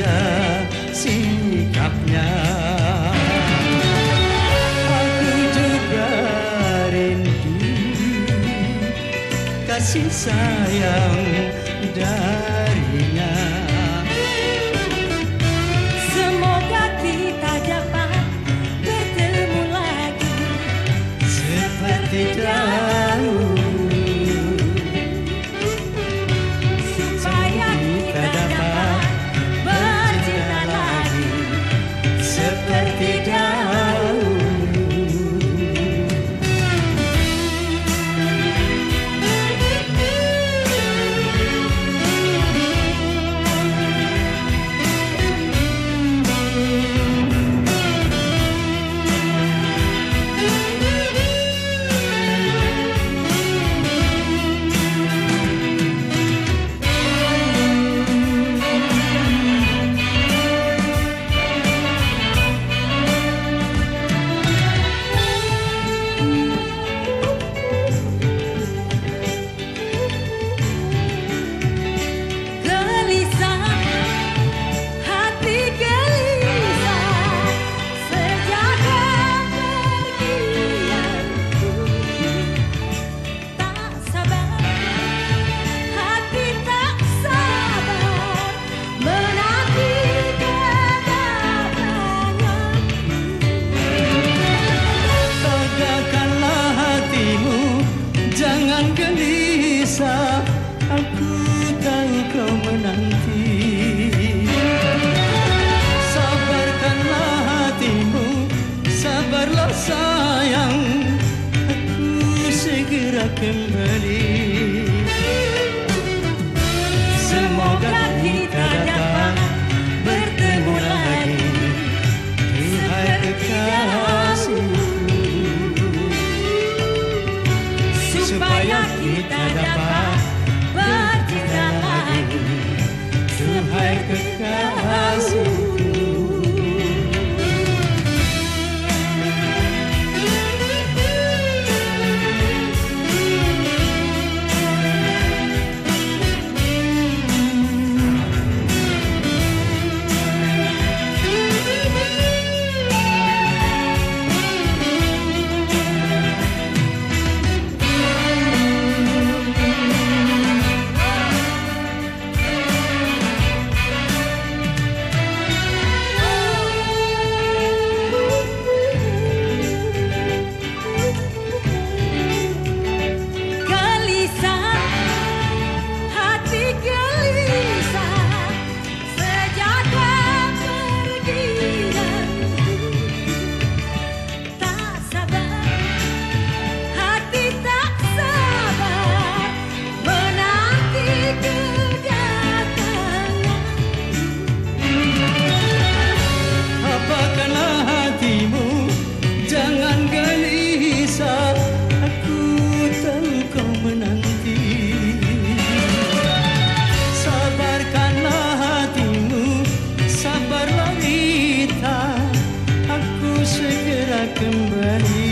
saja sikapnya. Aku juga rindu kasih sayang darinya. كلمه لي berani